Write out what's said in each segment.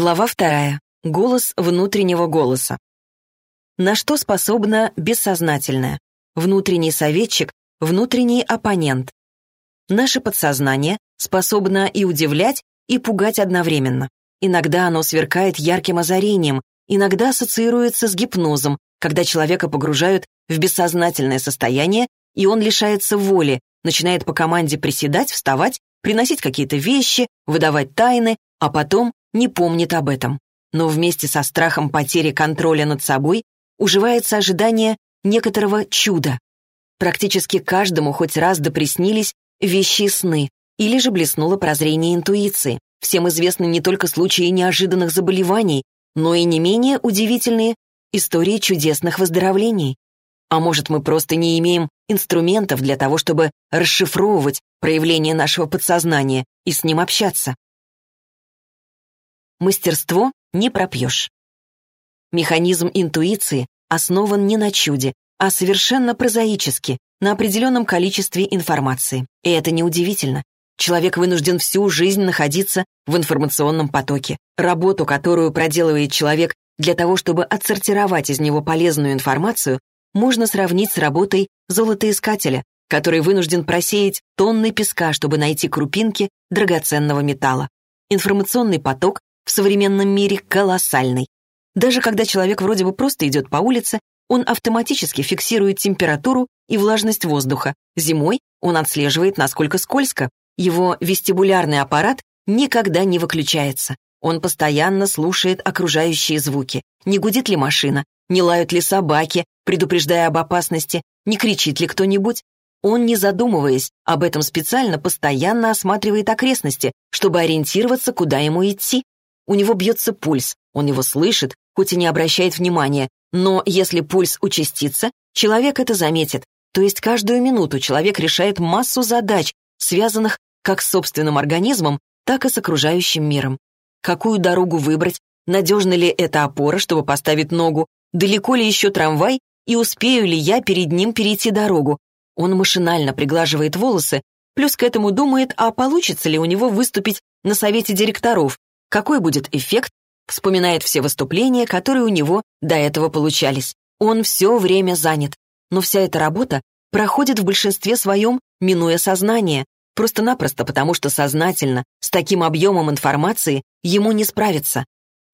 Глава вторая. Голос внутреннего голоса. На что способно бессознательное? Внутренний советчик, внутренний оппонент. Наше подсознание способно и удивлять, и пугать одновременно. Иногда оно сверкает ярким озарением, иногда ассоциируется с гипнозом, когда человека погружают в бессознательное состояние, и он лишается воли, начинает по команде приседать, вставать, приносить какие-то вещи, выдавать тайны, а потом не помнит об этом. Но вместе со страхом потери контроля над собой уживается ожидание некоторого чуда. Практически каждому хоть раз доприснились вещи сны, или же блеснуло прозрение интуиции. Всем известны не только случаи неожиданных заболеваний, но и не менее удивительные истории чудесных выздоровлений. А может, мы просто не имеем инструментов для того, чтобы расшифровывать проявления нашего подсознания и с ним общаться? Мастерство не пропьешь. Механизм интуиции основан не на чуде, а совершенно прозаически, на определенном количестве информации. И это неудивительно. Человек вынужден всю жизнь находиться в информационном потоке. Работу, которую проделывает человек для того, чтобы отсортировать из него полезную информацию, можно сравнить с работой золотоискателя, который вынужден просеять тонны песка, чтобы найти крупинки драгоценного металла. Информационный поток в современном мире колоссальный. Даже когда человек вроде бы просто идет по улице, он автоматически фиксирует температуру и влажность воздуха. Зимой он отслеживает, насколько скользко. Его вестибулярный аппарат никогда не выключается. Он постоянно слушает окружающие звуки. Не гудит ли машина, не лают ли собаки, предупреждая об опасности, не кричит ли кто-нибудь. Он, не задумываясь об этом специально, постоянно осматривает окрестности, чтобы ориентироваться, куда ему идти. У него бьется пульс, он его слышит, хоть и не обращает внимания, но если пульс участится, человек это заметит. То есть каждую минуту человек решает массу задач, связанных как с собственным организмом, так и с окружающим миром. Какую дорогу выбрать, надежна ли эта опора, чтобы поставить ногу, далеко ли еще трамвай и успею ли я перед ним перейти дорогу. Он машинально приглаживает волосы, плюс к этому думает, а получится ли у него выступить на совете директоров, какой будет эффект, вспоминает все выступления, которые у него до этого получались. Он все время занят. Но вся эта работа проходит в большинстве своем, минуя сознание, просто-напросто потому, что сознательно, с таким объемом информации, ему не справиться.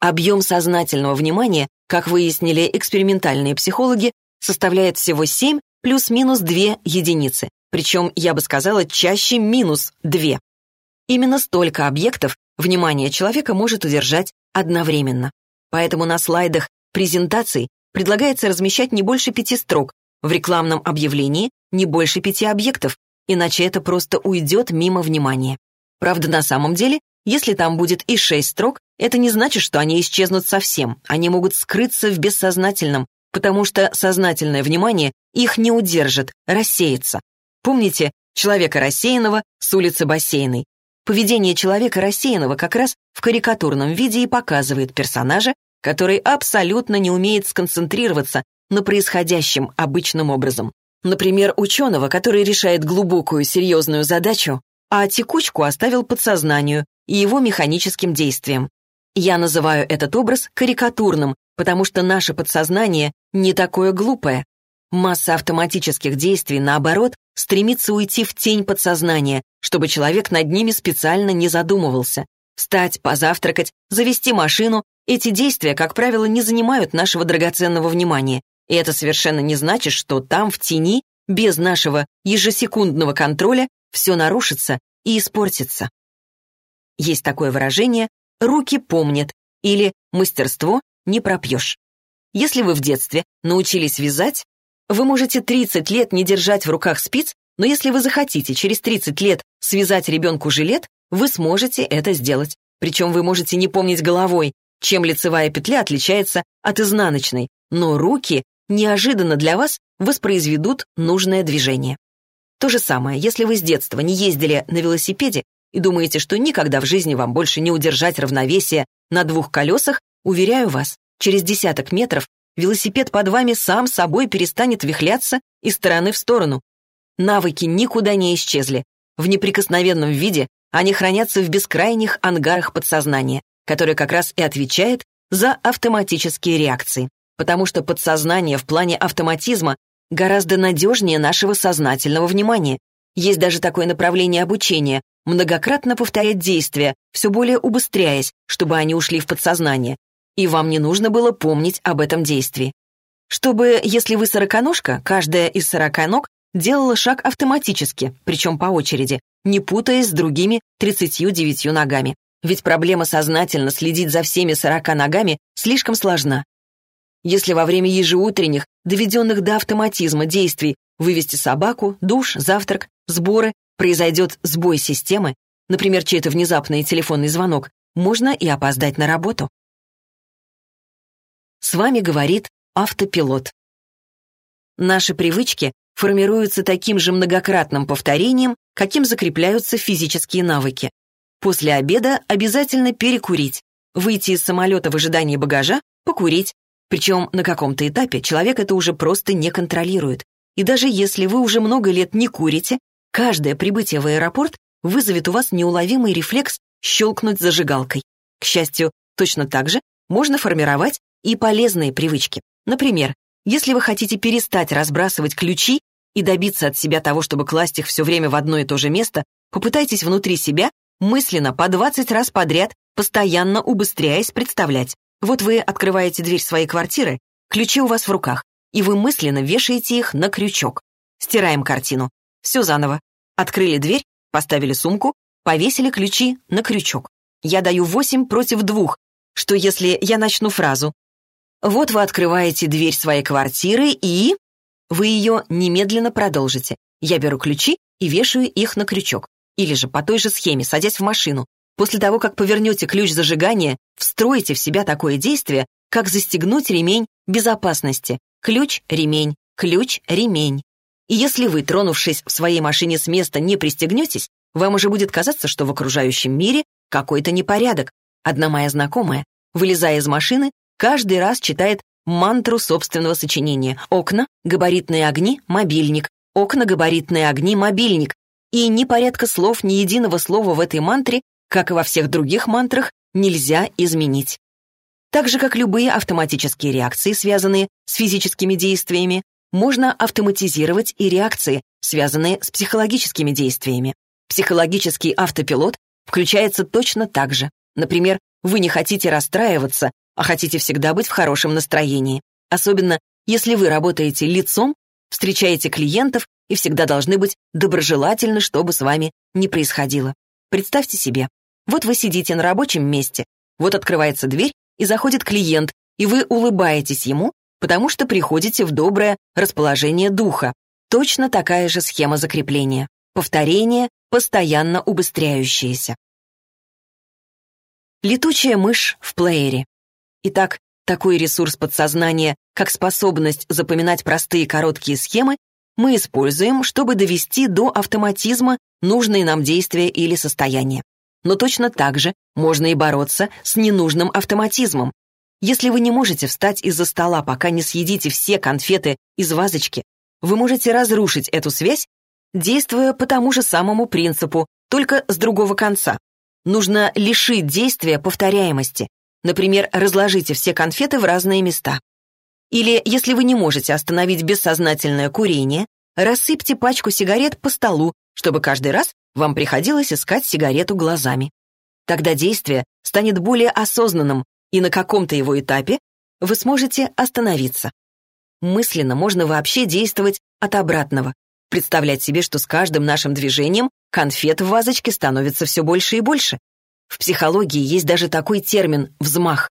Объем сознательного внимания, как выяснили экспериментальные психологи, составляет всего 7 плюс-минус 2 единицы, причем, я бы сказала, чаще минус 2. Именно столько объектов внимание человека может удержать одновременно. Поэтому на слайдах презентаций предлагается размещать не больше пяти строк, в рекламном объявлении не больше пяти объектов, иначе это просто уйдет мимо внимания. Правда, на самом деле, если там будет и шесть строк, это не значит, что они исчезнут совсем. Они могут скрыться в бессознательном, потому что сознательное внимание их не удержит, рассеется. Помните человека рассеянного с улицы Бассейной? Поведение человека рассеянного как раз в карикатурном виде и показывает персонажа, который абсолютно не умеет сконцентрироваться на происходящем обычным образом. Например, ученого, который решает глубокую серьезную задачу, а текучку оставил подсознанию и его механическим действием. Я называю этот образ карикатурным, потому что наше подсознание не такое глупое. Масса автоматических действий, наоборот, стремится уйти в тень подсознания, чтобы человек над ними специально не задумывался. Встать, позавтракать, завести машину — эти действия, как правило, не занимают нашего драгоценного внимания. И это совершенно не значит, что там, в тени, без нашего ежесекундного контроля, все нарушится и испортится. Есть такое выражение «руки помнят» или «мастерство не пропьешь». Если вы в детстве научились вязать, вы можете 30 лет не держать в руках спиц, но если вы захотите через 30 лет связать ребенку жилет, вы сможете это сделать. Причем вы можете не помнить головой, чем лицевая петля отличается от изнаночной, но руки неожиданно для вас воспроизведут нужное движение. То же самое, если вы с детства не ездили на велосипеде и думаете, что никогда в жизни вам больше не удержать равновесие на двух колесах, уверяю вас, через десяток метров велосипед под вами сам собой перестанет вихляться из стороны в сторону. Навыки никуда не исчезли. В неприкосновенном виде они хранятся в бескрайних ангарах подсознания. которая как раз и отвечает за автоматические реакции, потому что подсознание в плане автоматизма гораздо надежнее нашего сознательного внимания. Есть даже такое направление обучения — многократно повторять действия, все более убыстряясь, чтобы они ушли в подсознание. И вам не нужно было помнить об этом действии. Чтобы, если вы сороконожка, каждая из сорока ног делала шаг автоматически, причем по очереди, не путаясь с другими 39 ногами. Ведь проблема сознательно следить за всеми 40 ногами слишком сложна. Если во время ежеутренних, доведенных до автоматизма действий вывести собаку, душ, завтрак, сборы, произойдет сбой системы, например, чей-то внезапный телефонный звонок, можно и опоздать на работу. С вами говорит автопилот. Наши привычки формируются таким же многократным повторением, каким закрепляются физические навыки. После обеда обязательно перекурить, выйти из самолета в ожидании багажа, покурить. Причем на каком-то этапе человек это уже просто не контролирует. И даже если вы уже много лет не курите, каждое прибытие в аэропорт вызовет у вас неуловимый рефлекс щелкнуть зажигалкой. К счастью, точно так же можно формировать и полезные привычки. Например, если вы хотите перестать разбрасывать ключи и добиться от себя того, чтобы класть их все время в одно и то же место, попытайтесь внутри себя мысленно по 20 раз подряд, постоянно убыстряясь, представлять. Вот вы открываете дверь своей квартиры, ключи у вас в руках, и вы мысленно вешаете их на крючок. Стираем картину. Все заново. Открыли дверь, поставили сумку, повесили ключи на крючок. Я даю 8 против двух, что если я начну фразу «Вот вы открываете дверь своей квартиры и...» Вы ее немедленно продолжите. Я беру ключи и вешаю их на крючок. Или же по той же схеме, садясь в машину, после того, как повернете ключ зажигания, встроите в себя такое действие, как застегнуть ремень безопасности. Ключ, ремень, ключ, ремень. И если вы, тронувшись в своей машине с места, не пристегнетесь, вам уже будет казаться, что в окружающем мире какой-то непорядок. Одна моя знакомая, вылезая из машины, каждый раз читает мантру собственного сочинения. Окна, габаритные огни, мобильник. Окна, габаритные огни, мобильник. И ни порядка слов, ни единого слова в этой мантре, как и во всех других мантрах, нельзя изменить. Так же, как любые автоматические реакции, связанные с физическими действиями, можно автоматизировать и реакции, связанные с психологическими действиями. Психологический автопилот включается точно так же. Например, вы не хотите расстраиваться, а хотите всегда быть в хорошем настроении. Особенно, если вы работаете лицом, встречаете клиентов и всегда должны быть доброжелательны, что бы с вами ни происходило. Представьте себе, вот вы сидите на рабочем месте, вот открывается дверь, и заходит клиент, и вы улыбаетесь ему, потому что приходите в доброе расположение духа. Точно такая же схема закрепления. Повторение, постоянно убыстряющееся. Летучая мышь в плеере. Итак, такой ресурс подсознания, как способность запоминать простые короткие схемы, мы используем, чтобы довести до автоматизма нужные нам действия или состояния. Но точно так же можно и бороться с ненужным автоматизмом. Если вы не можете встать из-за стола, пока не съедите все конфеты из вазочки, вы можете разрушить эту связь, действуя по тому же самому принципу, только с другого конца. Нужно лишить действия повторяемости. Например, разложите все конфеты в разные места. Или, если вы не можете остановить бессознательное курение, рассыпьте пачку сигарет по столу, чтобы каждый раз вам приходилось искать сигарету глазами. Тогда действие станет более осознанным, и на каком-то его этапе вы сможете остановиться. Мысленно можно вообще действовать от обратного, представлять себе, что с каждым нашим движением конфет в вазочке становится все больше и больше. В психологии есть даже такой термин «взмах».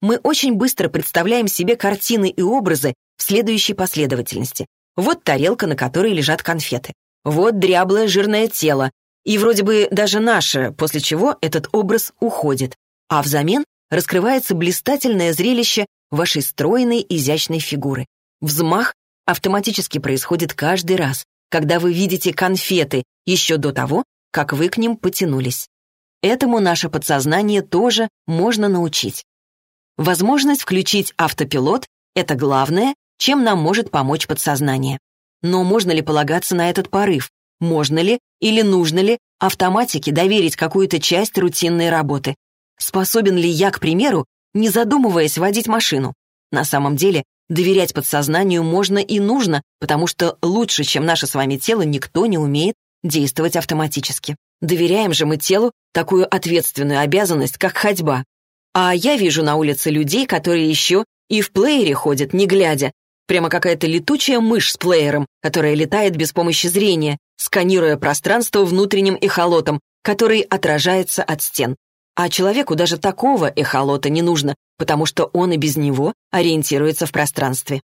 Мы очень быстро представляем себе картины и образы в следующей последовательности. Вот тарелка, на которой лежат конфеты. Вот дряблое жирное тело. И вроде бы даже наше, после чего этот образ уходит. А взамен раскрывается блистательное зрелище вашей стройной, изящной фигуры. Взмах автоматически происходит каждый раз, когда вы видите конфеты еще до того, как вы к ним потянулись. Этому наше подсознание тоже можно научить. Возможность включить автопилот — это главное, чем нам может помочь подсознание. Но можно ли полагаться на этот порыв? Можно ли или нужно ли автоматике доверить какую-то часть рутинной работы? способен ли я, к примеру, не задумываясь водить машину. На самом деле, доверять подсознанию можно и нужно, потому что лучше, чем наше с вами тело, никто не умеет действовать автоматически. Доверяем же мы телу такую ответственную обязанность, как ходьба. А я вижу на улице людей, которые еще и в плеере ходят, не глядя. Прямо какая-то летучая мышь с плеером, которая летает без помощи зрения, сканируя пространство внутренним эхолотом, который отражается от стен. А человеку даже такого эхолота не нужно, потому что он и без него ориентируется в пространстве.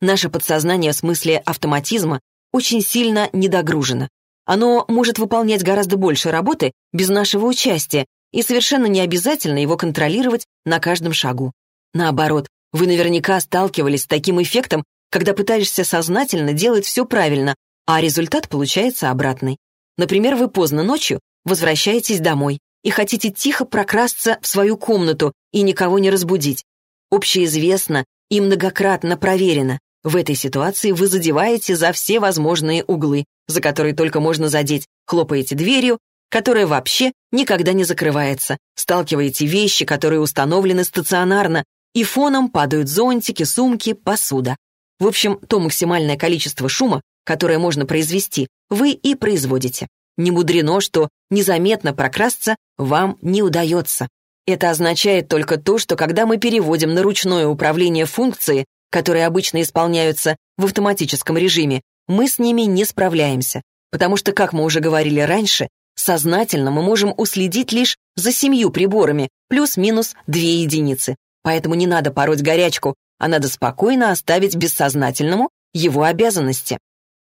Наше подсознание в смысле автоматизма очень сильно недогружено. Оно может выполнять гораздо больше работы без нашего участия, и совершенно не обязательно его контролировать на каждом шагу. Наоборот, вы наверняка сталкивались с таким эффектом, когда пытаешься сознательно делать все правильно, а результат получается обратный. Например, вы поздно ночью возвращаетесь домой и хотите тихо прокрасться в свою комнату и никого не разбудить. Общеизвестно и многократно проверено. В этой ситуации вы задеваете за все возможные углы, за которые только можно задеть, хлопаете дверью, которая вообще никогда не закрывается, сталкиваете вещи, которые установлены стационарно, и фоном падают зонтики, сумки, посуда. В общем, то максимальное количество шума, которое можно произвести, вы и производите. Не мудрено, что незаметно прокрасться вам не удается. Это означает только то, что когда мы переводим на ручное управление функции, которые обычно исполняются в автоматическом режиме, мы с ними не справляемся, потому что, как мы уже говорили раньше, сознательно мы можем уследить лишь за семью приборами, плюс-минус две единицы. Поэтому не надо пороть горячку, а надо спокойно оставить бессознательному его обязанности.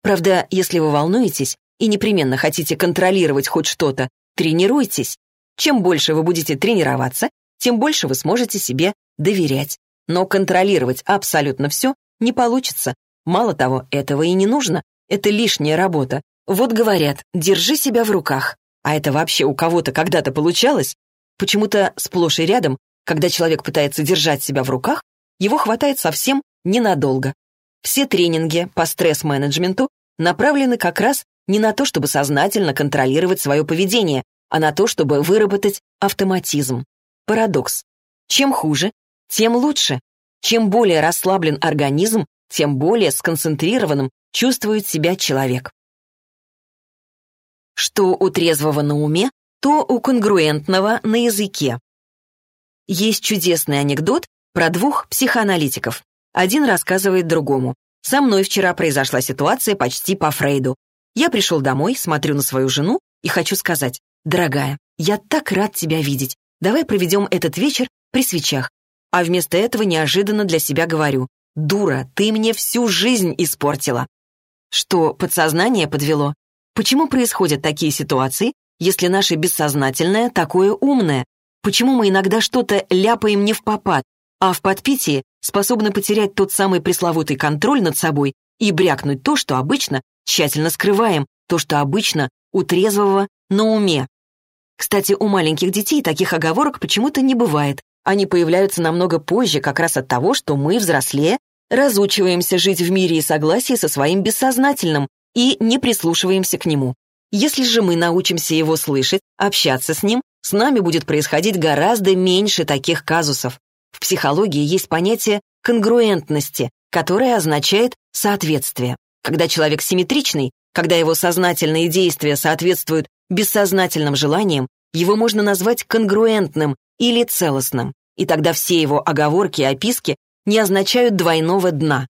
Правда, если вы волнуетесь и непременно хотите контролировать хоть что-то, тренируйтесь. Чем больше вы будете тренироваться, тем больше вы сможете себе доверять. Но контролировать абсолютно все не получится, Мало того, этого и не нужно. Это лишняя работа. Вот говорят, держи себя в руках. А это вообще у кого-то когда-то получалось? Почему-то сплошь и рядом, когда человек пытается держать себя в руках, его хватает совсем ненадолго. Все тренинги по стресс-менеджменту направлены как раз не на то, чтобы сознательно контролировать свое поведение, а на то, чтобы выработать автоматизм. Парадокс. Чем хуже, тем лучше. Чем более расслаблен организм, тем более сконцентрированным чувствует себя человек. Что у трезвого на уме, то у конгруентного на языке. Есть чудесный анекдот про двух психоаналитиков. Один рассказывает другому. «Со мной вчера произошла ситуация почти по Фрейду. Я пришел домой, смотрю на свою жену и хочу сказать, «Дорогая, я так рад тебя видеть. Давай проведем этот вечер при свечах». А вместо этого неожиданно для себя говорю, «Дура, ты мне всю жизнь испортила». Что подсознание подвело? Почему происходят такие ситуации, если наше бессознательное такое умное? Почему мы иногда что-то ляпаем не в попад, а в подпитии способны потерять тот самый пресловутый контроль над собой и брякнуть то, что обычно тщательно скрываем, то, что обычно у трезвого на уме? Кстати, у маленьких детей таких оговорок почему-то не бывает, они появляются намного позже как раз от того, что мы, взрослее, разучиваемся жить в мире и согласии со своим бессознательным и не прислушиваемся к нему. Если же мы научимся его слышать, общаться с ним, с нами будет происходить гораздо меньше таких казусов. В психологии есть понятие конгруентности, которое означает соответствие. Когда человек симметричный, когда его сознательные действия соответствуют бессознательным желаниям, его можно назвать конгруентным или целостным, и тогда все его оговорки и описки не означают двойного дна.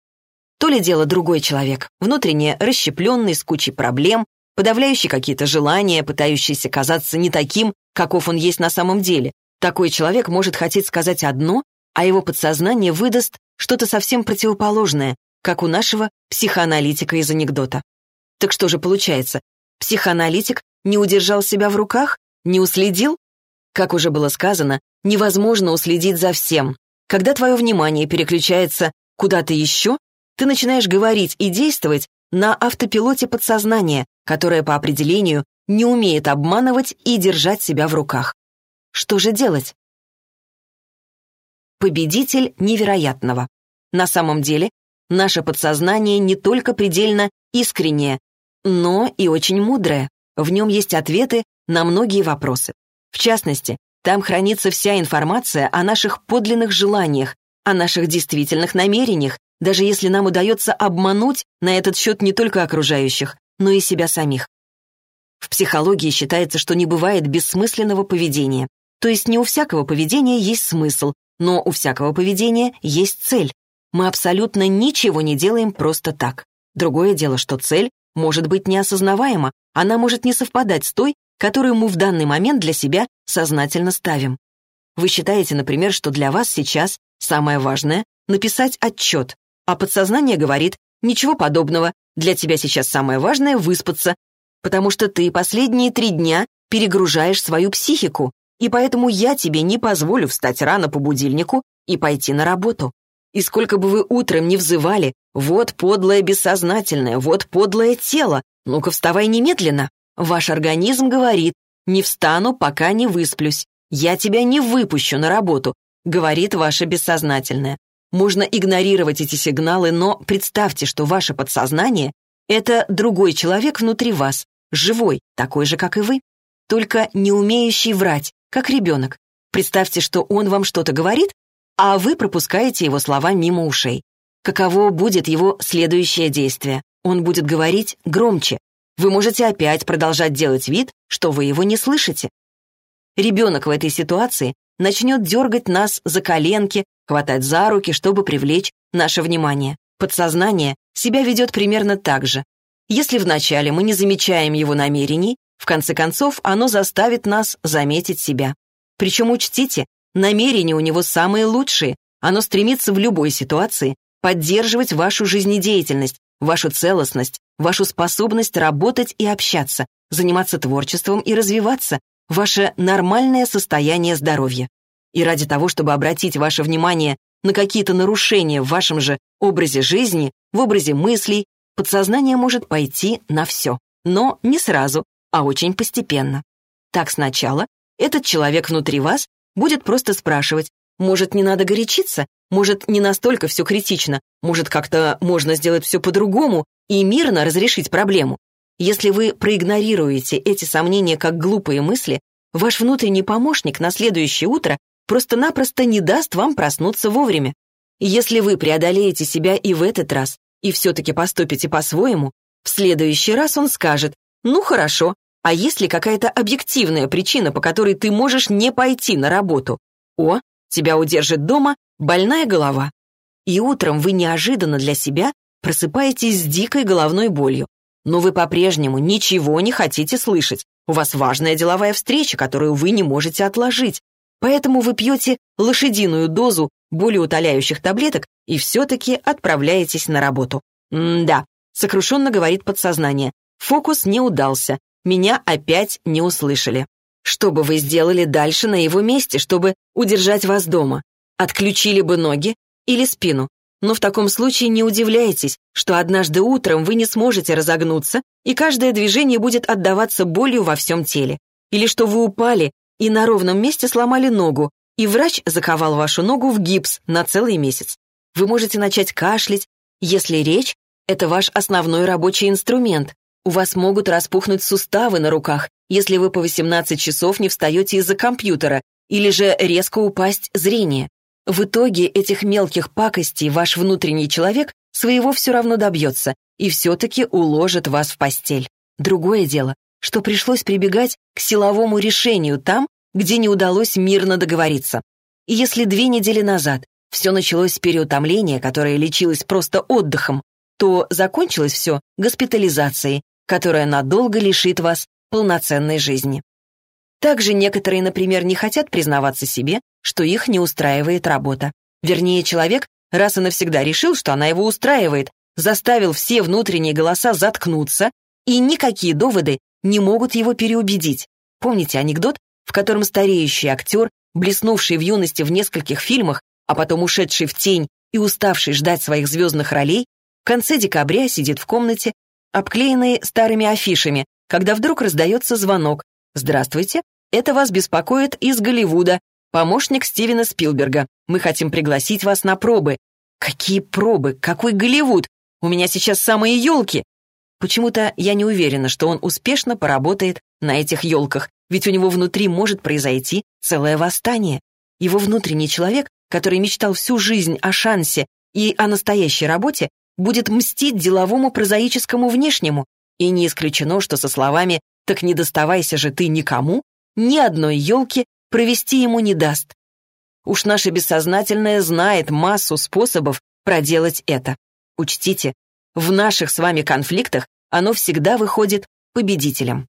То ли дело другой человек, внутренне расщепленный, с кучей проблем, подавляющий какие-то желания, пытающийся казаться не таким, каков он есть на самом деле. Такой человек может хотеть сказать одно, а его подсознание выдаст что-то совсем противоположное, как у нашего психоаналитика из анекдота. Так что же получается? Психоаналитик не удержал себя в руках? Не уследил? Как уже было сказано, невозможно уследить за всем. Когда твое внимание переключается куда-то еще, ты начинаешь говорить и действовать на автопилоте подсознания, которое по определению не умеет обманывать и держать себя в руках. Что же делать? Победитель невероятного. На самом деле, наше подсознание не только предельно искреннее, но и очень мудрое. В нем есть ответы на многие вопросы. В частности, Там хранится вся информация о наших подлинных желаниях, о наших действительных намерениях, даже если нам удается обмануть на этот счет не только окружающих, но и себя самих. В психологии считается, что не бывает бессмысленного поведения. То есть не у всякого поведения есть смысл, но у всякого поведения есть цель. Мы абсолютно ничего не делаем просто так. Другое дело, что цель может быть неосознаваема, она может не совпадать с той, которую мы в данный момент для себя сознательно ставим. Вы считаете, например, что для вас сейчас самое важное — написать отчет, а подсознание говорит «ничего подобного, для тебя сейчас самое важное — выспаться, потому что ты последние три дня перегружаешь свою психику, и поэтому я тебе не позволю встать рано по будильнику и пойти на работу. И сколько бы вы утром не взывали, вот подлое бессознательное, вот подлое тело, ну-ка вставай немедленно. Ваш организм говорит, не встану, пока не высплюсь. Я тебя не выпущу на работу, говорит ваше бессознательное. Можно игнорировать эти сигналы, но представьте, что ваше подсознание — это другой человек внутри вас, живой, такой же, как и вы, только не умеющий врать, как ребенок. Представьте, что он вам что-то говорит, а вы пропускаете его слова мимо ушей. Каково будет его следующее действие? Он будет говорить громче. Вы можете опять продолжать делать вид, что вы его не слышите. Ребенок в этой ситуации начнет дергать нас за коленки, хватать за руки, чтобы привлечь наше внимание. Подсознание себя ведет примерно так же. Если вначале мы не замечаем его намерений, в конце концов оно заставит нас заметить себя. Причем учтите, намерения у него самые лучшие, оно стремится в любой ситуации поддерживать вашу жизнедеятельность, вашу целостность, вашу способность работать и общаться, заниматься творчеством и развиваться, ваше нормальное состояние здоровья. И ради того, чтобы обратить ваше внимание на какие-то нарушения в вашем же образе жизни, в образе мыслей, подсознание может пойти на все. Но не сразу, а очень постепенно. Так сначала этот человек внутри вас будет просто спрашивать, может, не надо горячиться? Может, не настолько все критично? Может, как-то можно сделать все по-другому и мирно разрешить проблему? Если вы проигнорируете эти сомнения как глупые мысли, ваш внутренний помощник на следующее утро просто-напросто не даст вам проснуться вовремя. Если вы преодолеете себя и в этот раз, и все-таки поступите по-своему, в следующий раз он скажет «Ну хорошо, а есть ли какая-то объективная причина, по которой ты можешь не пойти на работу? О, тебя удержит дома больная голова. И утром вы неожиданно для себя просыпаетесь с дикой головной болью. Но вы по-прежнему ничего не хотите слышать. У вас важная деловая встреча, которую вы не можете отложить. Поэтому вы пьете лошадиную дозу болеутоляющих таблеток и все-таки отправляетесь на работу. М-да, сокрушенно говорит подсознание. Фокус не удался. Меня опять не услышали. Что бы вы сделали дальше на его месте, чтобы удержать вас дома? Отключили бы ноги или спину? Но в таком случае не удивляйтесь, что однажды утром вы не сможете разогнуться, и каждое движение будет отдаваться болью во всем теле. Или что вы упали и на ровном месте сломали ногу, и врач заковал вашу ногу в гипс на целый месяц. Вы можете начать кашлять, если речь — это ваш основной рабочий инструмент. У вас могут распухнуть суставы на руках, если вы по 18 часов не встаете из-за компьютера, или же резко упасть зрение. В итоге этих мелких пакостей ваш внутренний человек своего все равно добьется и все-таки уложит вас в постель. Другое дело, что пришлось прибегать к силовому решению там, где не удалось мирно договориться. И если две недели назад все началось с переутомления, которое лечилось просто отдыхом, то закончилось все госпитализацией, которая надолго лишит вас полноценной жизни. Также некоторые, например, не хотят признаваться себе, что их не устраивает работа. Вернее, человек раз и навсегда решил, что она его устраивает, заставил все внутренние голоса заткнуться, и никакие доводы не могут его переубедить. Помните анекдот, в котором стареющий актер, блеснувший в юности в нескольких фильмах, а потом ушедший в тень и уставший ждать своих звездных ролей, в конце декабря сидит в комнате, обклеенной старыми афишами, когда вдруг раздается звонок. «Здравствуйте, это вас беспокоит из Голливуда, помощник Стивена Спилберга. Мы хотим пригласить вас на пробы». «Какие пробы? Какой Голливуд? У меня сейчас самые елки!» Почему-то я не уверена, что он успешно поработает на этих елках, ведь у него внутри может произойти целое восстание. Его внутренний человек, который мечтал всю жизнь о шансе и о настоящей работе, будет мстить деловому прозаическому внешнему, и не исключено, что со словами «так не доставайся же ты никому» ни одной елки провести ему не даст. Уж наше бессознательное знает массу способов проделать это. Учтите, в наших с вами конфликтах оно всегда выходит победителем.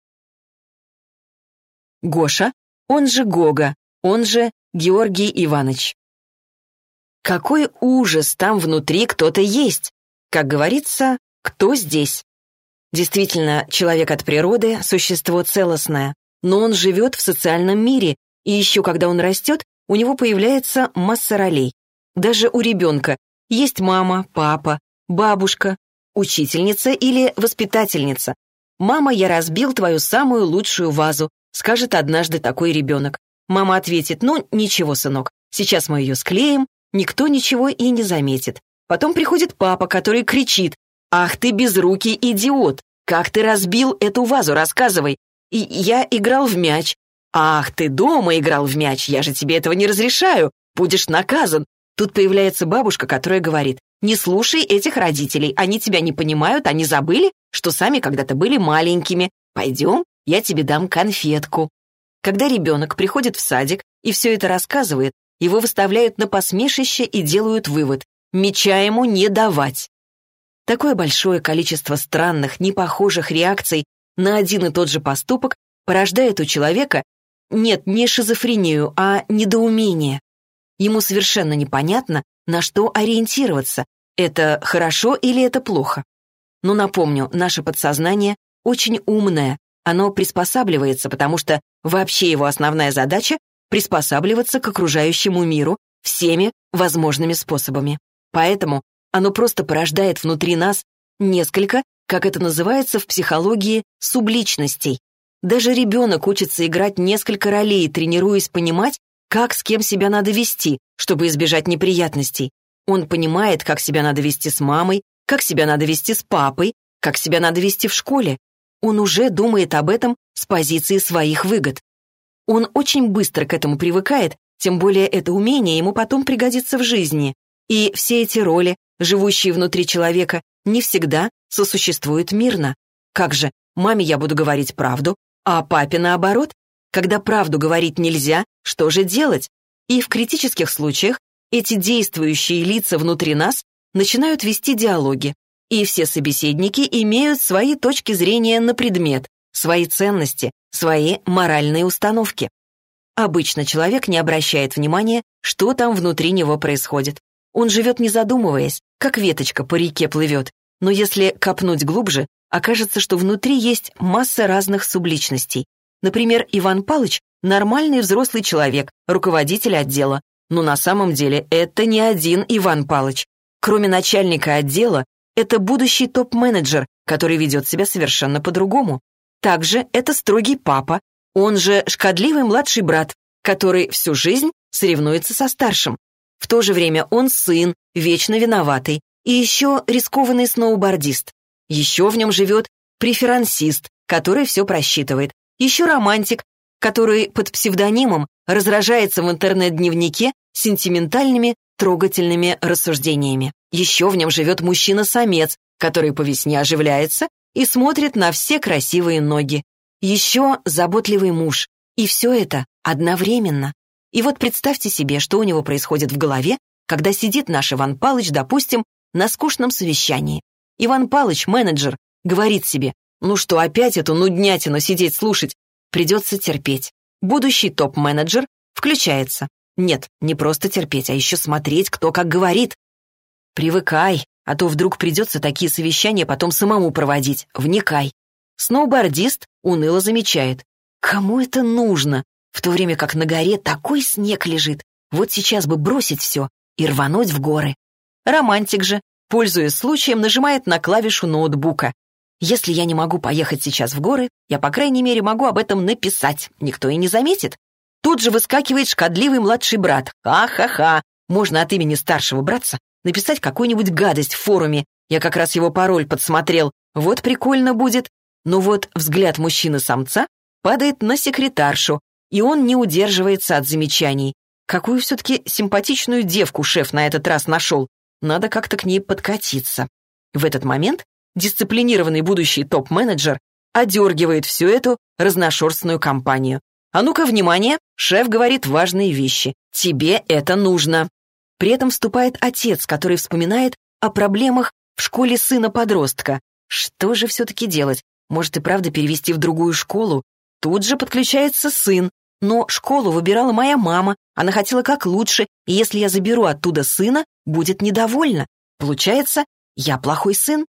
Гоша, он же Гога, он же Георгий Иванович. Какой ужас, там внутри кто-то есть. Как говорится, кто здесь? Действительно, человек от природы – существо целостное, но он живет в социальном мире, и еще когда он растет, у него появляется масса ролей. Даже у ребенка есть мама, папа, бабушка, учительница или воспитательница. «Мама, я разбил твою самую лучшую вазу», скажет однажды такой ребенок. Мама ответит, ну, ничего, сынок, сейчас мы ее склеим, никто ничего и не заметит. Потом приходит папа, который кричит, ах ты безрукий идиот, как ты разбил эту вазу, рассказывай. И я играл в мяч. Ах, ты дома играл в мяч, я же тебе этого не разрешаю, будешь наказан. Тут появляется бабушка, которая говорит, не слушай этих родителей, они тебя не понимают, они забыли, что сами когда-то были маленькими. Пойдем, я тебе дам конфетку. Когда ребенок приходит в садик и все это рассказывает, его выставляют на посмешище и делают вывод – меча ему не давать. Такое большое количество странных, непохожих реакций на один и тот же поступок порождает у человека нет, не шизофрению, а недоумение. Ему совершенно непонятно, на что ориентироваться, это хорошо или это плохо. Но напомню, наше подсознание очень умное, оно приспосабливается, потому что вообще его основная задача — приспосабливаться к окружающему миру всеми возможными способами. Поэтому оно просто порождает внутри нас несколько, как это называется в психологии, субличностей. Даже ребенок учится играть несколько ролей, тренируясь понимать, как с кем себя надо вести, чтобы избежать неприятностей. Он понимает, как себя надо вести с мамой, как себя надо вести с папой, как себя надо вести в школе. Он уже думает об этом с позиции своих выгод. Он очень быстро к этому привыкает, тем более это умение ему потом пригодится в жизни. И все эти роли, живущие внутри человека, не всегда сосуществуют мирно. Как же, маме я буду говорить правду, а папе наоборот? Когда правду говорить нельзя, что же делать? И в критических случаях эти действующие лица внутри нас начинают вести диалоги, и все собеседники имеют свои точки зрения на предмет, свои ценности, свои моральные установки. Обычно человек не обращает внимания, что там внутри него происходит. Он живет не задумываясь, как веточка по реке плывет, но если копнуть глубже, окажется, что внутри есть масса разных субличностей. Например, Иван Палыч — нормальный взрослый человек, руководитель отдела, но на самом деле это не один Иван Палыч. Кроме начальника отдела, это будущий топ-менеджер, который ведет себя совершенно по-другому. Также это строгий папа, он же шкодливый младший брат, который всю жизнь соревнуется со старшим. В то же время он сын, вечно виноватый, и еще рискованный сноубордист. Еще в нем живет преферансист, который все просчитывает. Еще романтик, который под псевдонимом разражается в интернет-дневнике сентиментальными, трогательными рассуждениями. Еще в нем живет мужчина-самец, который по весне оживляется и смотрит на все красивые ноги. Еще заботливый муж. И все это одновременно. И вот представьте себе, что у него происходит в голове, когда сидит наш Иван Палыч, допустим, на скучном совещании. Иван Палыч, менеджер, говорит себе, ну что, опять эту нуднятину сидеть слушать? Придется терпеть. Будущий топ-менеджер включается. Нет, не просто терпеть, а еще смотреть, кто как говорит. Привыкай, а то вдруг придется такие совещания потом самому проводить. Вникай. Сноубордист уныло замечает. Кому это нужно? В то время как на горе такой снег лежит. Вот сейчас бы бросить все и рвануть в горы. Романтик же, пользуясь случаем, нажимает на клавишу ноутбука. Если я не могу поехать сейчас в горы, я, по крайней мере, могу об этом написать. Никто и не заметит. Тут же выскакивает шкодливый младший брат. Ха-ха-ха. Можно от имени старшего братца написать какую-нибудь гадость в форуме. Я как раз его пароль подсмотрел. Вот прикольно будет. Но вот взгляд мужчины-самца падает на секретаршу, и он не удерживается от замечаний. Какую все-таки симпатичную девку шеф на этот раз нашел. Надо как-то к ней подкатиться. В этот момент дисциплинированный будущий топ-менеджер одергивает всю эту разношерстную компанию. «А ну-ка, внимание!» Шеф говорит важные вещи. «Тебе это нужно!» При этом вступает отец, который вспоминает о проблемах в школе сына-подростка. Что же все-таки делать? Может и правда перевести в другую школу? Тут же подключается сын. Но школу выбирала моя мама. Она хотела как лучше, и если я заберу оттуда сына, будет недовольна. Получается, я плохой сын?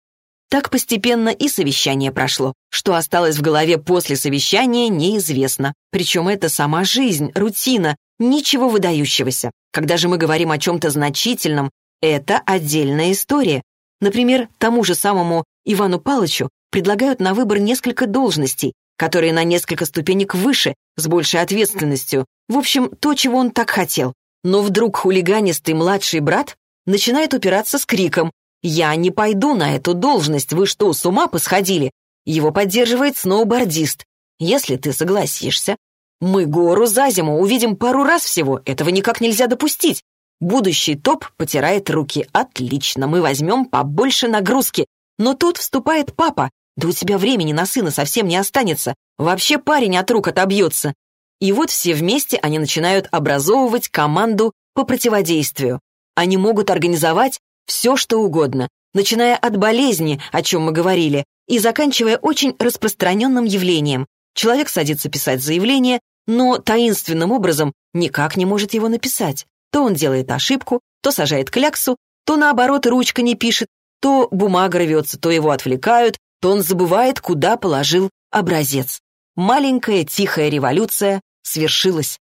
Так постепенно и совещание прошло. Что осталось в голове после совещания, неизвестно. Причем это сама жизнь, рутина, ничего выдающегося. Когда же мы говорим о чем-то значительном, это отдельная история. Например, тому же самому Ивану Палычу предлагают на выбор несколько должностей, которые на несколько ступенек выше, с большей ответственностью. В общем, то, чего он так хотел. Но вдруг хулиганистый младший брат начинает упираться с криком «Я не пойду на эту должность, вы что, с ума посходили?» Его поддерживает сноубордист. «Если ты согласишься, мы гору за зиму увидим пару раз всего, этого никак нельзя допустить». Будущий топ потирает руки. «Отлично, мы возьмем побольше нагрузки». Но тут вступает папа. «Да у тебя времени на сына совсем не останется. Вообще парень от рук отобьется». И вот все вместе они начинают образовывать команду по противодействию. Они могут организовать все, что угодно, начиная от болезни, о чем мы говорили, и заканчивая очень распространенным явлением. Человек садится писать заявление, но таинственным образом никак не может его написать. То он делает ошибку, то сажает кляксу, то наоборот ручка не пишет, то бумага рвется, то его отвлекают, то он забывает, куда положил образец. Маленькая тихая революция свершилась.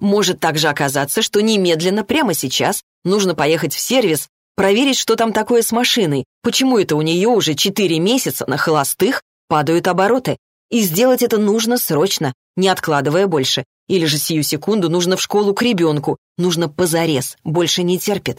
Может также оказаться, что немедленно, прямо сейчас, нужно поехать в сервис проверить, что там такое с машиной, почему это у нее уже четыре месяца на холостых падают обороты. И сделать это нужно срочно, не откладывая больше. Или же сию секунду нужно в школу к ребенку, нужно позарез, больше не терпит.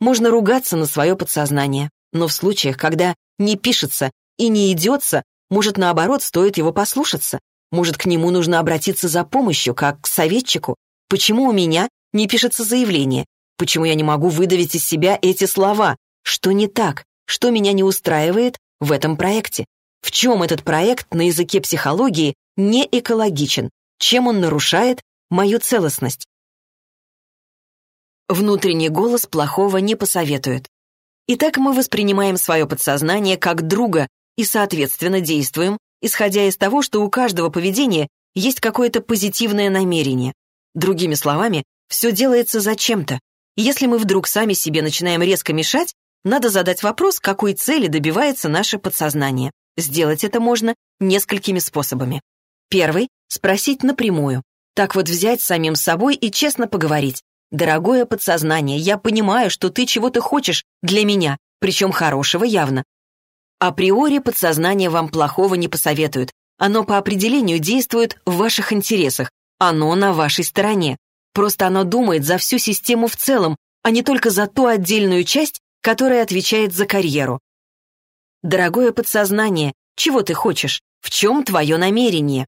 Можно ругаться на свое подсознание, но в случаях, когда не пишется и не идется, может, наоборот, стоит его послушаться. Может, к нему нужно обратиться за помощью, как к советчику. Почему у меня не пишется заявление? Почему я не могу выдавить из себя эти слова? Что не так? Что меня не устраивает в этом проекте? В чем этот проект на языке психологии не экологичен? Чем он нарушает мою целостность? Внутренний голос плохого не посоветует. Итак, мы воспринимаем свое подсознание как друга и, соответственно, действуем, исходя из того, что у каждого поведения есть какое-то позитивное намерение. Другими словами, все делается зачем-то, если мы вдруг сами себе начинаем резко мешать, надо задать вопрос, какой цели добивается наше подсознание. Сделать это можно несколькими способами. Первый — спросить напрямую. Так вот взять самим собой и честно поговорить. «Дорогое подсознание, я понимаю, что ты чего-то хочешь для меня, причем хорошего явно. Априори подсознание вам плохого не посоветует. Оно по определению действует в ваших интересах. Оно на вашей стороне. Просто оно думает за всю систему в целом, а не только за ту отдельную часть, которая отвечает за карьеру. Дорогое подсознание, чего ты хочешь? В чем твое намерение?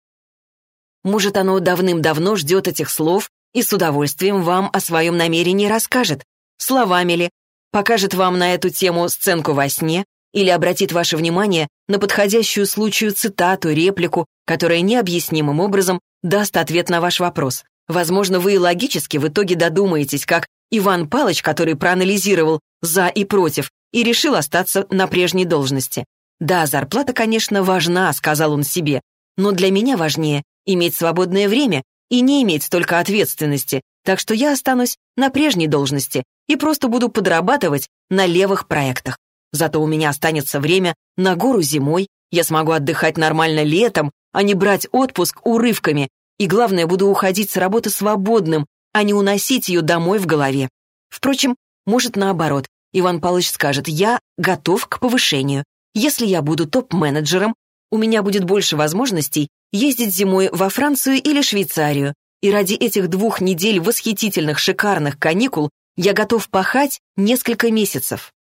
Может, оно давным-давно ждет этих слов и с удовольствием вам о своем намерении расскажет. Словами ли? Покажет вам на эту тему сценку во сне или обратит ваше внимание на подходящую случаю цитату, реплику, которая необъяснимым образом даст ответ на ваш вопрос. Возможно, вы и логически в итоге додумаетесь, как Иван Палыч, который проанализировал «за» и «против» и решил остаться на прежней должности. «Да, зарплата, конечно, важна», — сказал он себе, «но для меня важнее иметь свободное время и не иметь столько ответственности, так что я останусь на прежней должности и просто буду подрабатывать на левых проектах. Зато у меня останется время на гору зимой, я смогу отдыхать нормально летом, а не брать отпуск урывками и, главное, буду уходить с работы свободным, а не уносить ее домой в голове. Впрочем, может наоборот. Иван Павлович скажет, я готов к повышению. Если я буду топ-менеджером, у меня будет больше возможностей ездить зимой во Францию или Швейцарию. И ради этих двух недель восхитительных, шикарных каникул я готов пахать несколько месяцев.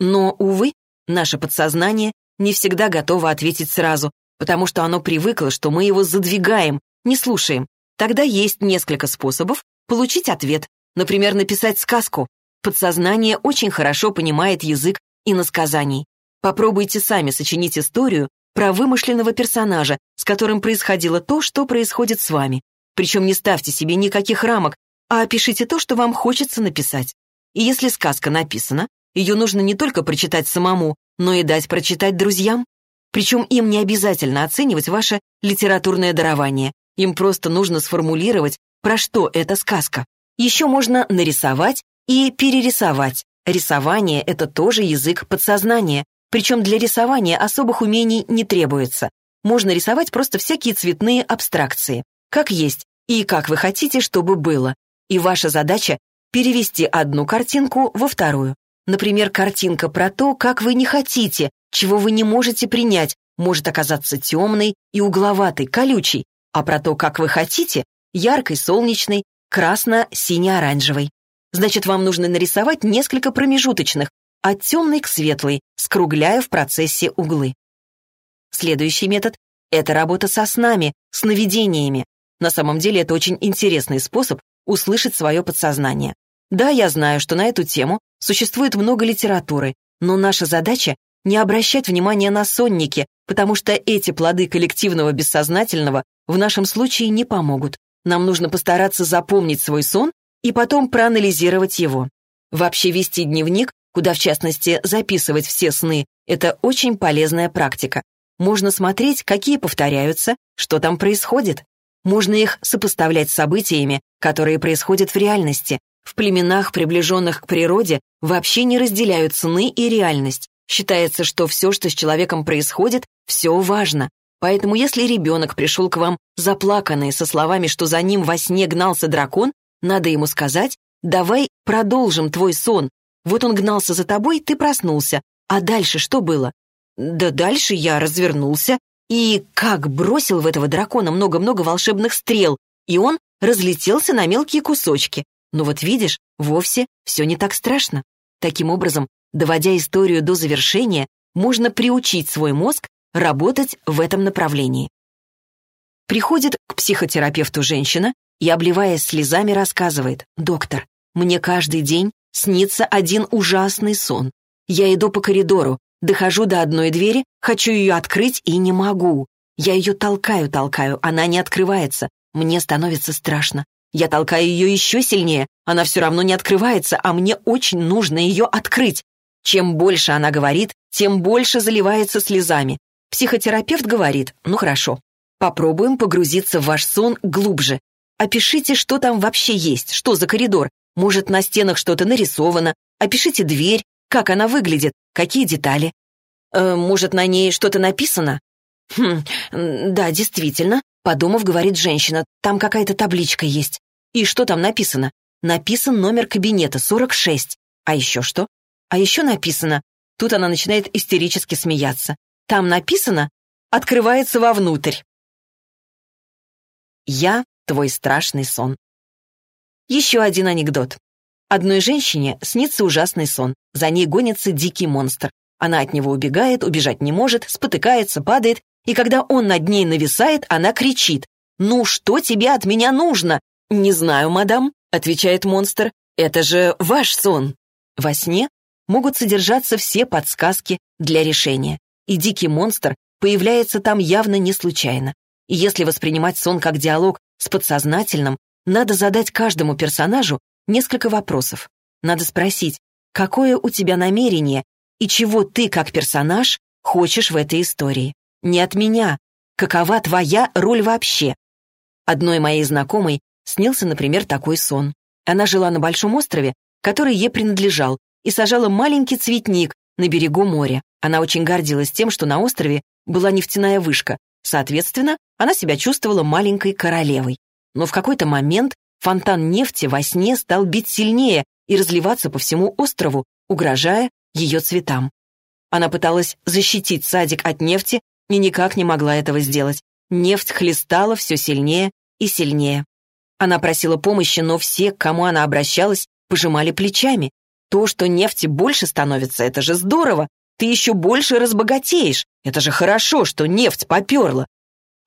Но, увы, наше подсознание не всегда готово ответить сразу, потому что оно привыкло, что мы его задвигаем, не слушаем. Тогда есть несколько способов получить ответ. Например, написать сказку. Подсознание очень хорошо понимает язык иносказаний. Попробуйте сами сочинить историю про вымышленного персонажа, с которым происходило то, что происходит с вами. Причем не ставьте себе никаких рамок, а опишите то, что вам хочется написать. И если сказка написана, ее нужно не только прочитать самому, но и дать прочитать друзьям. Причем им не обязательно оценивать ваше литературное дарование. Им просто нужно сформулировать, про что эта сказка. Еще можно нарисовать и перерисовать. Рисование — это тоже язык подсознания, причем для рисования особых умений не требуется. Можно рисовать просто всякие цветные абстракции, как есть и как вы хотите, чтобы было. И ваша задача — перевести одну картинку во вторую. Например, картинка про то, как вы не хотите, чего вы не можете принять, может оказаться темной и угловатой, колючей, а про то, как вы хотите, яркой, солнечной, красно-сине-оранжевой. Значит, вам нужно нарисовать несколько промежуточных, от темной к светлой, скругляя в процессе углы. Следующий метод — это работа со снами, сновидениями. На самом деле это очень интересный способ услышать свое подсознание. Да, я знаю, что на эту тему существует много литературы, но наша задача — не обращать внимания на сонники, потому что эти плоды коллективного бессознательного в нашем случае не помогут. Нам нужно постараться запомнить свой сон и потом проанализировать его. Вообще вести дневник, куда в частности записывать все сны, это очень полезная практика. Можно смотреть, какие повторяются, что там происходит. Можно их сопоставлять с событиями, которые происходят в реальности. В племенах, приближенных к природе, вообще не разделяют сны и реальность. Считается, что все, что с человеком происходит, все важно. Поэтому если ребенок пришел к вам заплаканный со словами, что за ним во сне гнался дракон, надо ему сказать «давай продолжим твой сон». Вот он гнался за тобой, ты проснулся. А дальше что было? Да дальше я развернулся и как бросил в этого дракона много-много волшебных стрел, и он разлетелся на мелкие кусочки. Но вот видишь, вовсе все не так страшно. Таким образом, доводя историю до завершения, можно приучить свой мозг работать в этом направлении. Приходит к психотерапевту женщина и, обливаясь слезами, рассказывает, «Доктор, мне каждый день снится один ужасный сон. Я иду по коридору, дохожу до одной двери, хочу ее открыть и не могу. Я ее толкаю-толкаю, она не открывается. Мне становится страшно. Я толкаю ее еще сильнее, она все равно не открывается, а мне очень нужно ее открыть. Чем больше она говорит, тем больше заливается слезами. Психотерапевт говорит, ну хорошо, попробуем погрузиться в ваш сон глубже. Опишите, что там вообще есть, что за коридор. Может, на стенах что-то нарисовано. Опишите дверь, как она выглядит, какие детали. Э, может, на ней что-то написано? Хм, да, действительно, подумав, говорит женщина, там какая-то табличка есть. И что там написано? Написан номер кабинета, 46. А еще что? А еще написано... Тут она начинает истерически смеяться. Там написано «Открывается вовнутрь». Я — твой страшный сон. Еще один анекдот. Одной женщине снится ужасный сон. За ней гонится дикий монстр. Она от него убегает, убежать не может, спотыкается, падает, и когда он над ней нависает, она кричит. «Ну, что тебе от меня нужно?» «Не знаю, мадам», — отвечает монстр. «Это же ваш сон». Во сне могут содержаться все подсказки для решения и дикий монстр появляется там явно не случайно. И если воспринимать сон как диалог с подсознательным, надо задать каждому персонажу несколько вопросов. Надо спросить, какое у тебя намерение и чего ты, как персонаж, хочешь в этой истории. Не от меня. Какова твоя роль вообще? Одной моей знакомой снился, например, такой сон. Она жила на большом острове, который ей принадлежал, и сажала маленький цветник на берегу моря. Она очень гордилась тем, что на острове была нефтяная вышка. Соответственно, она себя чувствовала маленькой королевой. Но в какой-то момент фонтан нефти во сне стал бить сильнее и разливаться по всему острову, угрожая ее цветам. Она пыталась защитить садик от нефти и никак не могла этого сделать. Нефть хлестала все сильнее и сильнее. Она просила помощи, но все, к кому она обращалась, пожимали плечами. То, что нефти больше становится, это же здорово, ты еще больше разбогатеешь. Это же хорошо, что нефть поперла».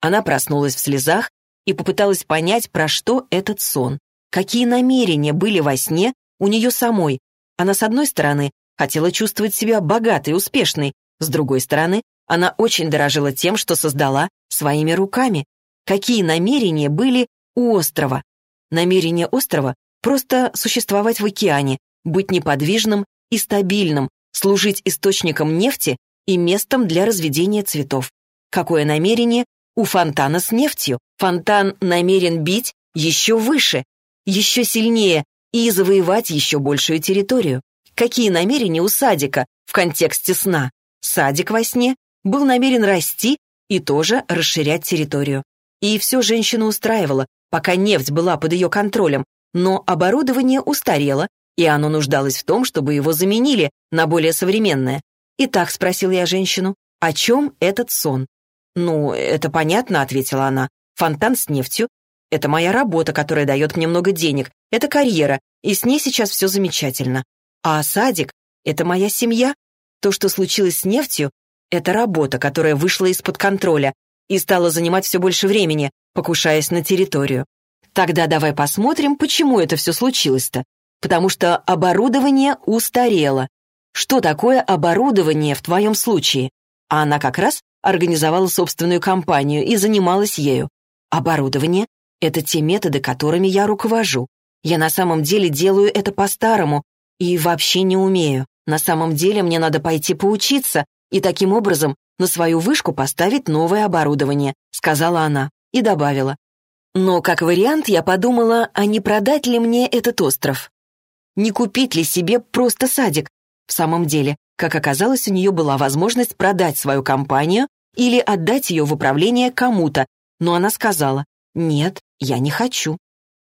Она проснулась в слезах и попыталась понять, про что этот сон. Какие намерения были во сне у нее самой. Она, с одной стороны, хотела чувствовать себя богатой, успешной, с другой стороны, она очень дорожила тем, что создала своими руками. Какие намерения были у острова? Намерение острова — просто существовать в океане, быть неподвижным и стабильным, служить источником нефти и местом для разведения цветов. Какое намерение у фонтана с нефтью? Фонтан намерен бить еще выше, еще сильнее и завоевать еще большую территорию. Какие намерения у садика в контексте сна? Садик во сне был намерен расти и тоже расширять территорию. И все женщину устраивало, пока нефть была под ее контролем, но оборудование устарело, и оно нуждалось в том, чтобы его заменили на более современное. «Итак», — спросил я женщину, — «о чем этот сон?» «Ну, это понятно», — ответила она. «Фонтан с нефтью — это моя работа, которая дает мне много денег. Это карьера, и с ней сейчас все замечательно. А садик — это моя семья. То, что случилось с нефтью, это работа, которая вышла из-под контроля и стала занимать все больше времени, покушаясь на территорию. Тогда давай посмотрим, почему это все случилось-то. Потому что оборудование устарело. Что такое оборудование в твоем случае? А она как раз организовала собственную компанию и занималась ею. Оборудование — это те методы, которыми я руковожу. Я на самом деле делаю это по-старому и вообще не умею. На самом деле мне надо пойти поучиться, и таким образом на свою вышку поставить новое оборудование», — сказала она и добавила. «Но как вариант я подумала, а не продать ли мне этот остров? Не купить ли себе просто садик? В самом деле, как оказалось, у нее была возможность продать свою компанию или отдать ее в управление кому-то, но она сказала, «Нет, я не хочу».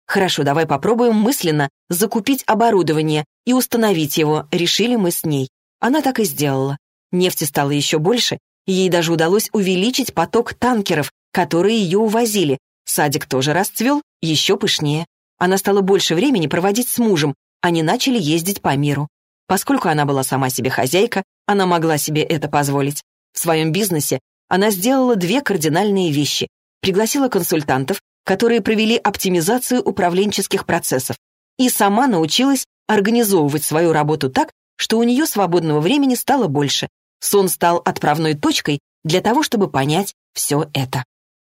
«Хорошо, давай попробуем мысленно закупить оборудование и установить его», — решили мы с ней. Она так и сделала. Нефти стало еще больше, ей даже удалось увеличить поток танкеров, которые ее увозили. Садик тоже расцвел, еще пышнее. Она стала больше времени проводить с мужем, они начали ездить по миру. Поскольку она была сама себе хозяйка, она могла себе это позволить. В своем бизнесе она сделала две кардинальные вещи. Пригласила консультантов, которые провели оптимизацию управленческих процессов, и сама научилась организовывать свою работу так, что у нее свободного времени стало больше, Сон стал отправной точкой для того, чтобы понять все это.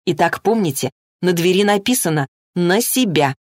Итак, помните, на двери написано «на себя».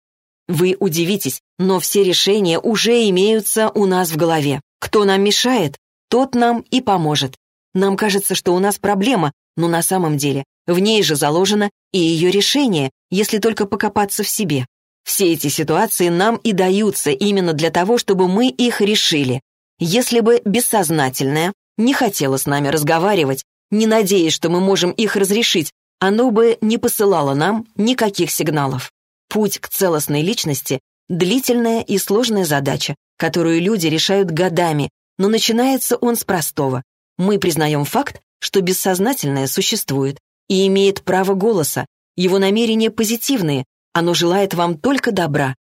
Вы удивитесь, но все решения уже имеются у нас в голове. Кто нам мешает, тот нам и поможет. Нам кажется, что у нас проблема, но на самом деле в ней же заложено и ее решение, если только покопаться в себе. Все эти ситуации нам и даются именно для того, чтобы мы их решили. Если бы бессознательное, не хотела с нами разговаривать, не надеясь, что мы можем их разрешить, оно бы не посылало нам никаких сигналов. Путь к целостной личности — длительная и сложная задача, которую люди решают годами, но начинается он с простого. Мы признаем факт, что бессознательное существует и имеет право голоса, его намерения позитивные, оно желает вам только добра.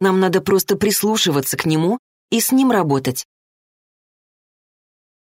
Нам надо просто прислушиваться к нему и с ним работать.